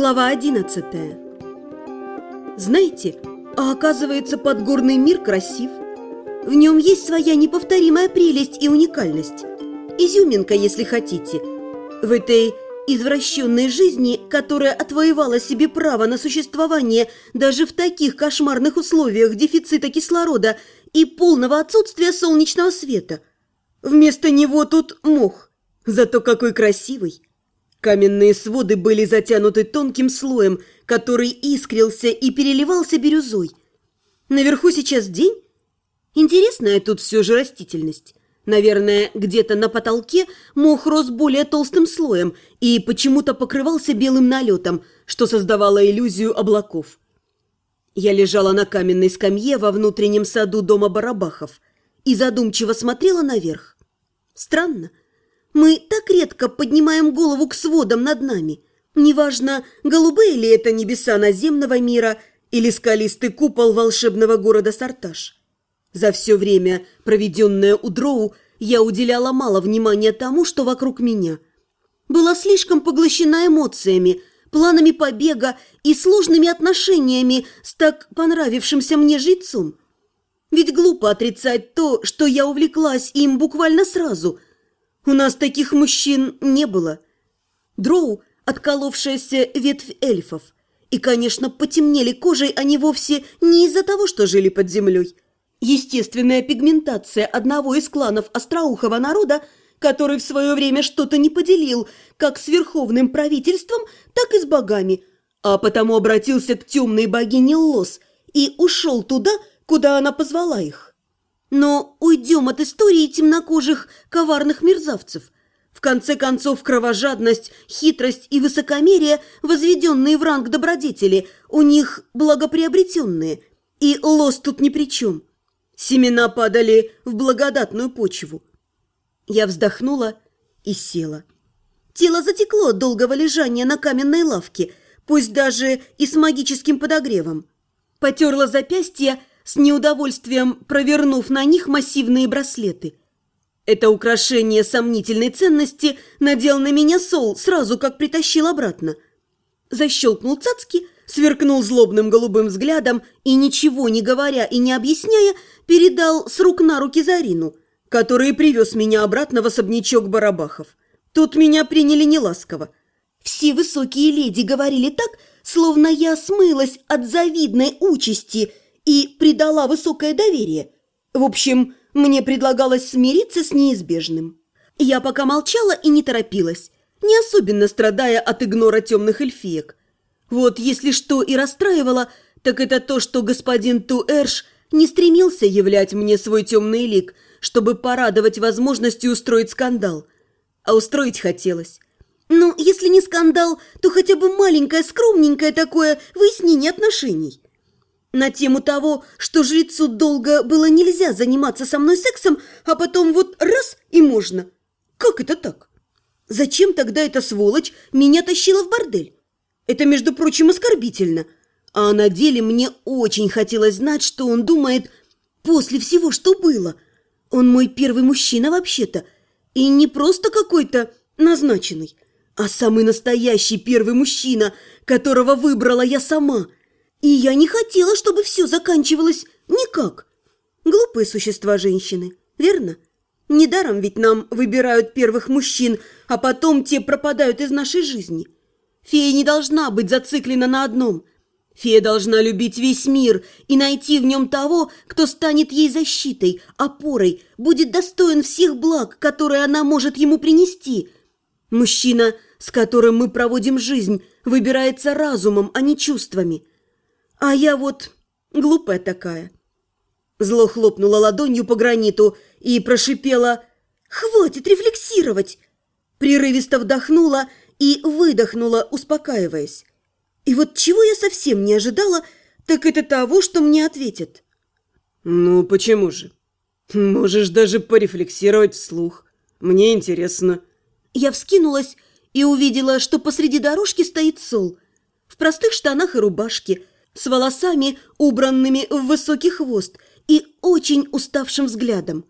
Глава 11 Знаете, а оказывается, подгорный мир красив. В нем есть своя неповторимая прелесть и уникальность. Изюминка, если хотите. В этой извращенной жизни, которая отвоевала себе право на существование даже в таких кошмарных условиях дефицита кислорода и полного отсутствия солнечного света. Вместо него тут мох. Зато какой красивый. Каменные своды были затянуты тонким слоем, который искрился и переливался бирюзой. Наверху сейчас день? Интересная тут все же растительность. Наверное, где-то на потолке мох рос более толстым слоем и почему-то покрывался белым налетом, что создавало иллюзию облаков. Я лежала на каменной скамье во внутреннем саду дома Барабахов и задумчиво смотрела наверх. Странно, мы так редко поднимаем голову к сводам над нами. Неважно, голубые ли это небеса наземного мира или скалистый купол волшебного города Сарташ. За все время, проведенное у Дроу, я уделяла мало внимания тому, что вокруг меня. Была слишком поглощена эмоциями, планами побега и сложными отношениями с так понравившимся мне жрецом. Ведь глупо отрицать то, что я увлеклась им буквально сразу – у нас таких мужчин не было. Дроу – отколовшаяся ветвь эльфов. И, конечно, потемнели кожей они вовсе не из-за того, что жили под землей. Естественная пигментация одного из кланов остроухого народа, который в свое время что-то не поделил как с верховным правительством, так и с богами, а потому обратился к темной богине Лос и ушел туда, куда она позвала их. Но уйдем от истории темнокожих коварных мерзавцев. В конце концов, кровожадность, хитрость и высокомерие, возведенные в ранг добродетели, у них благоприобретенные. И лос тут ни при чем. Семена падали в благодатную почву. Я вздохнула и села. Тело затекло от долгого лежания на каменной лавке, пусть даже и с магическим подогревом. Потерла запястье с неудовольствием провернув на них массивные браслеты. Это украшение сомнительной ценности надел на меня Сол сразу, как притащил обратно. Защелкнул цацки, сверкнул злобным голубым взглядом и, ничего не говоря и не объясняя, передал с рук на руки Зарину, который привез меня обратно в особнячок Барабахов. Тут меня приняли неласково. Все высокие леди говорили так, словно я смылась от завидной участи – и придала высокое доверие. В общем, мне предлагалось смириться с неизбежным. Я пока молчала и не торопилась, не особенно страдая от игнора темных эльфиек. Вот если что и расстраивало, так это то, что господин Туэрш не стремился являть мне свой темный лик, чтобы порадовать возможностью устроить скандал. А устроить хотелось. Ну, если не скандал, то хотя бы маленькое, скромненькое такое выяснение отношений. На тему того, что жрецу долго было нельзя заниматься со мной сексом, а потом вот раз и можно. Как это так? Зачем тогда эта сволочь меня тащила в бордель? Это, между прочим, оскорбительно. А на деле мне очень хотелось знать, что он думает после всего, что было. Он мой первый мужчина вообще-то. И не просто какой-то назначенный, а самый настоящий первый мужчина, которого выбрала я сама – и я не хотела, чтобы все заканчивалось никак. Глупые существа женщины, верно? Недаром ведь нам выбирают первых мужчин, а потом те пропадают из нашей жизни. Фея не должна быть зациклена на одном. Фея должна любить весь мир и найти в нем того, кто станет ей защитой, опорой, будет достоин всех благ, которые она может ему принести. Мужчина, с которым мы проводим жизнь, выбирается разумом, а не чувствами – а я вот глупая такая. Зло хлопнула ладонью по граниту и прошипела «Хватит рефлексировать!» Прерывисто вдохнула и выдохнула, успокаиваясь. И вот чего я совсем не ожидала, так это того, что мне ответят. «Ну, почему же? Можешь даже порефлексировать вслух. Мне интересно». Я вскинулась и увидела, что посреди дорожки стоит Сол. В простых штанах и рубашке, с волосами, убранными в высокий хвост, и очень уставшим взглядом.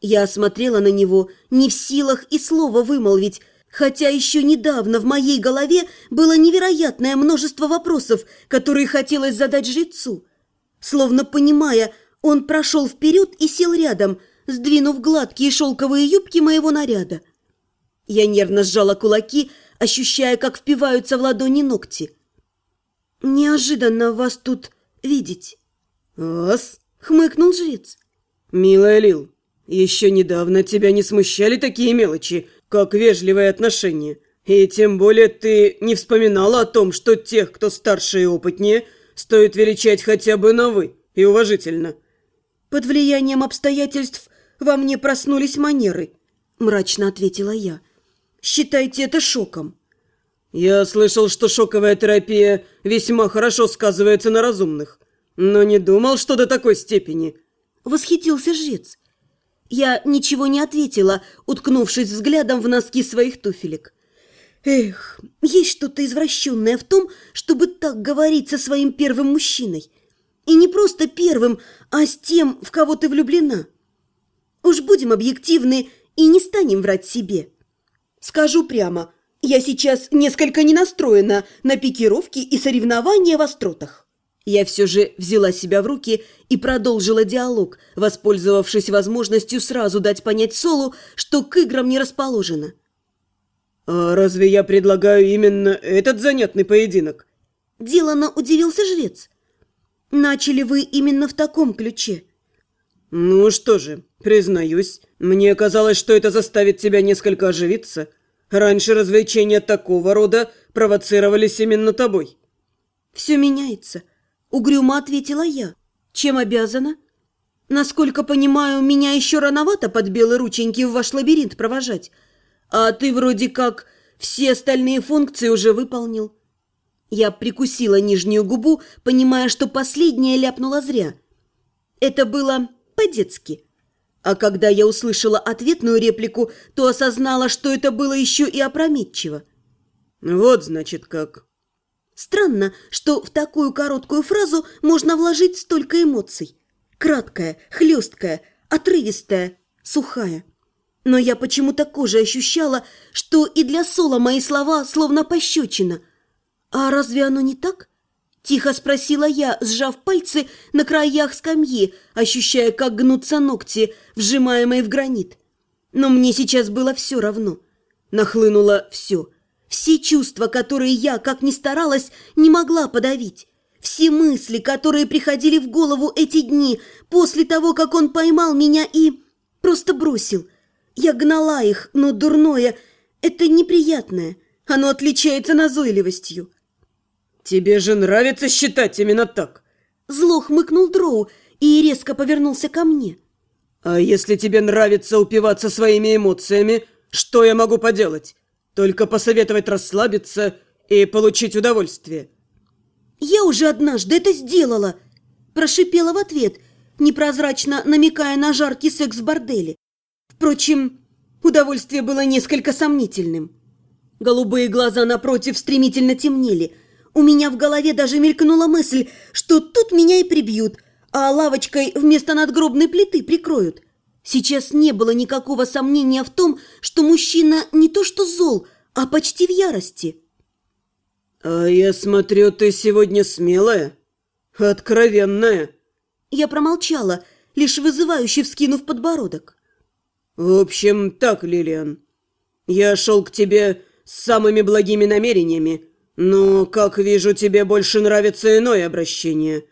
Я смотрела на него, не в силах и слова вымолвить, Хотя еще недавно в моей голове было невероятное множество вопросов, которые хотелось задать жрецу. Словно понимая, он прошел вперед и сел рядом, сдвинув гладкие шелковые юбки моего наряда. Я нервно сжала кулаки, ощущая, как впиваются в ладони ногти. «Неожиданно вас тут видеть». «Вас?» — хмыкнул жрец. «Милая Лил, еще недавно тебя не смущали такие мелочи, как вежливое отношение. И тем более ты не вспоминала о том, что тех, кто старше и опытнее, стоит величать хотя бы на «вы» и уважительно». «Под влиянием обстоятельств во мне проснулись манеры», — мрачно ответила я. «Считайте это шоком». «Я слышал, что шоковая терапия весьма хорошо сказывается на разумных, но не думал, что до такой степени». Восхитился жрец. Я ничего не ответила, уткнувшись взглядом в носки своих туфелек. Эх, есть что-то извращенное в том, чтобы так говорить со своим первым мужчиной. И не просто первым, а с тем, в кого ты влюблена. Уж будем объективны и не станем врать себе. Скажу прямо, я сейчас несколько не настроена на пикировки и соревнования в остротах. Я все же взяла себя в руки и продолжила диалог, воспользовавшись возможностью сразу дать понять Солу, что к играм не расположено. «А разве я предлагаю именно этот занятный поединок?» Делано удивился жрец. «Начали вы именно в таком ключе?» «Ну что же, признаюсь, мне казалось, что это заставит тебя несколько оживиться. Раньше развлечения такого рода провоцировались именно тобой». «Все меняется». Угрюмо ответила я. Чем обязана? Насколько понимаю, меня еще рановато под белые рученьки в ваш лабиринт провожать. А ты вроде как все остальные функции уже выполнил. Я прикусила нижнюю губу, понимая, что последняя ляпнула зря. Это было по-детски. А когда я услышала ответную реплику, то осознала, что это было еще и опрометчиво. «Вот, значит, как. Странно, что в такую короткую фразу можно вложить столько эмоций. Краткая, хлесткая, отрывистая, сухая. Но я почему-то кожей ощущала, что и для Сола мои слова словно пощечина. А разве оно не так? Тихо спросила я, сжав пальцы на краях скамьи, ощущая, как гнутся ногти, вжимаемые в гранит. Но мне сейчас было все равно. Нахлынуло все – все чувства, которые я, как ни старалась, не могла подавить. Все мысли, которые приходили в голову эти дни, после того, как он поймал меня и просто бросил. Я гнала их, но дурное – это неприятное. Оно отличается назойливостью. «Тебе же нравится считать именно так?» Зло хмыкнул Дроу и резко повернулся ко мне. «А если тебе нравится упиваться своими эмоциями, что я могу поделать? Только посоветовать расслабиться и получить удовольствие. «Я уже однажды это сделала!» Прошипела в ответ, непрозрачно намекая на жаркий секс в борделе. Впрочем, удовольствие было несколько сомнительным. Голубые глаза напротив стремительно темнели. У меня в голове даже мелькнула мысль, что тут меня и прибьют, а лавочкой вместо надгробной плиты прикроют. Сейчас не было никакого сомнения в том, что мужчина не то что зол, а почти в ярости. «А я смотрю, ты сегодня смелая, откровенная». Я промолчала, лишь вызывающе вскинув подбородок. «В общем, так, Лилиан, я шел к тебе с самыми благими намерениями, но, как вижу, тебе больше нравится иное обращение.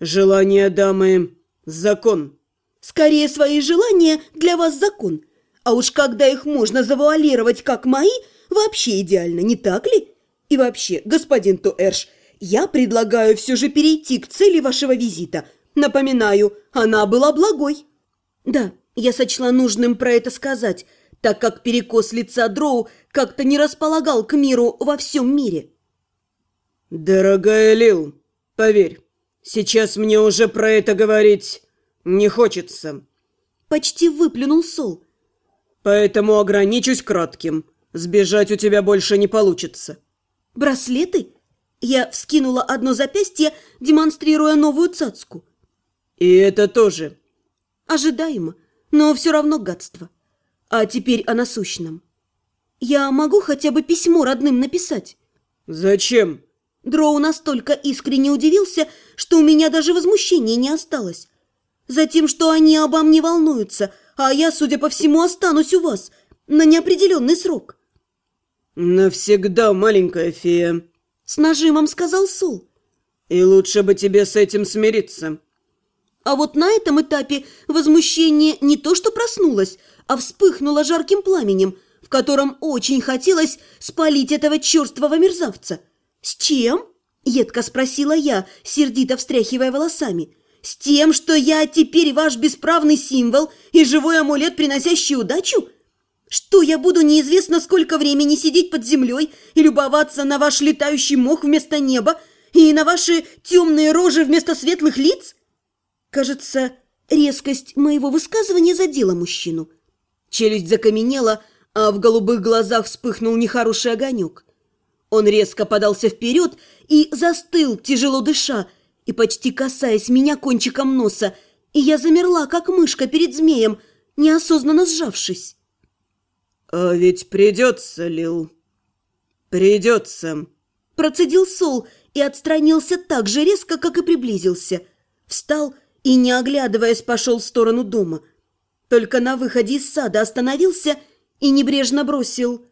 Желание дамы – закон». Скорее, свои желания для вас закон. А уж когда их можно завуалировать, как мои, вообще идеально, не так ли? И вообще, господин Туэрш, я предлагаю все же перейти к цели вашего визита. Напоминаю, она была благой. Да, я сочла нужным про это сказать, так как перекос лица Дроу как-то не располагал к миру во всем мире. «Дорогая Лил, поверь, сейчас мне уже про это говорить «Не хочется». Почти выплюнул Сол. «Поэтому ограничусь кратким. Сбежать у тебя больше не получится». «Браслеты?» Я вскинула одно запястье, демонстрируя новую цацку. «И это тоже». Ожидаемо, но все равно гадство. А теперь о насущном. Я могу хотя бы письмо родным написать? Зачем? Дроу настолько искренне удивился, что у меня даже возмущения не осталось. Затем, что они обо мне волнуются, а я, судя по всему, останусь у вас на неопределенный срок. «Навсегда, маленькая фея», — с нажимом сказал Сол. «И лучше бы тебе с этим смириться». А вот на этом этапе возмущение не то что проснулось, а вспыхнуло жарким пламенем, в котором очень хотелось спалить этого черствого мерзавца. «С чем?» – едко спросила я, сердито встряхивая волосами. «С тем, что я теперь ваш бесправный символ и живой амулет, приносящий удачу? Что я буду неизвестно сколько времени сидеть под землей и любоваться на ваш летающий мох вместо неба и на ваши темные рожи вместо светлых лиц?» Кажется, резкость моего высказывания задела мужчину. Челюсть закаменела, а в голубых глазах вспыхнул нехороший огонек. Он резко подался вперед и застыл, тяжело дыша, и почти касаясь меня кончиком носа, и я замерла, как мышка перед змеем, неосознанно сжавшись. «А ведь придется, Лил, придется», – процедил Сол и отстранился так же резко, как и приблизился. Встал и, не оглядываясь, пошел в сторону дома. Только на выходе из сада остановился и небрежно бросил.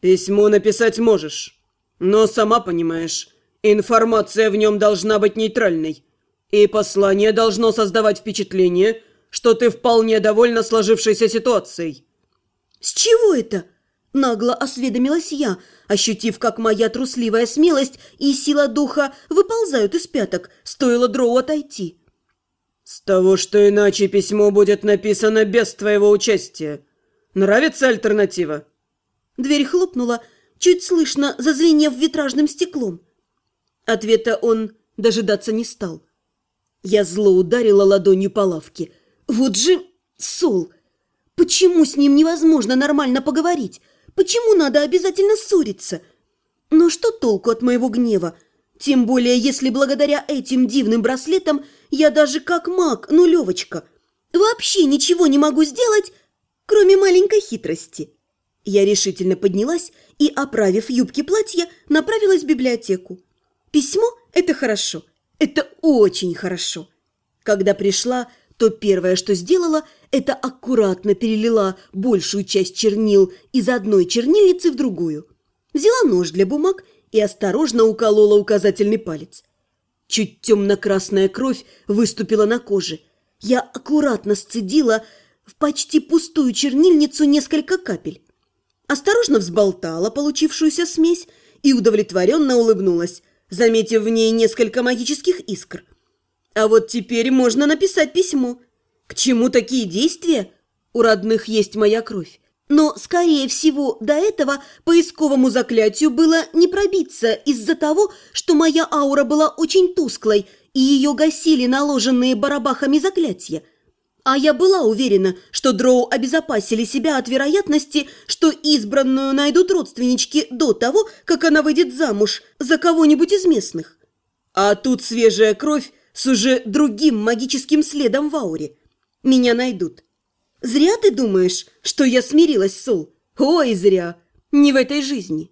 «Письмо написать можешь». Но сама понимаешь, информация в нем должна быть нейтральной. И послание должно создавать впечатление, что ты вполне довольна сложившейся ситуацией. «С чего это?» – нагло осведомилась я, ощутив, как моя трусливая смелость и сила духа выползают из пяток, стоило дроу отойти. «С того, что иначе письмо будет написано без твоего участия. Нравится альтернатива?» Дверь хлопнула, чуть слышно зазвенев витражным стеклом. Ответа он дожидаться не стал. Я зло ударила ладонью по лавке. Вот же Сол! Почему с ним невозможно нормально поговорить? Почему надо обязательно ссориться? Но что толку от моего гнева? Тем более, если благодаря этим дивным браслетам я даже как маг, нулевочка, вообще ничего не могу сделать, кроме маленькой хитрости. Я решительно поднялась и, оправив юбки платья, направилась в библиотеку. Письмо – это хорошо. Это очень хорошо. Когда пришла, то первое, что сделала, это аккуратно перелила большую часть чернил из одной чернильницы в другую. Взяла нож для бумаг и осторожно уколола указательный палец. Чуть темно-красная кровь выступила на коже. Я аккуратно сцедила в почти пустую чернильницу несколько капель осторожно взболтала получившуюся смесь и удовлетворенно улыбнулась, заметив в ней несколько магических искр. А вот теперь можно написать письмо. К чему такие действия? У родных есть моя кровь. Но, скорее всего, до этого поисковому заклятию было не пробиться из-за того, что моя аура была очень тусклой, и ее гасили наложенные барабахами заклятия – а я была уверена, что дроу обезопасили себя от вероятности, что избранную найдут родственнички до того, как она выйдет замуж за кого-нибудь из местных. А тут свежая кровь с уже другим магическим следом в ауре. Меня найдут. Зря ты думаешь, что я смирилась, Сол? Ой, зря. Не в этой жизни.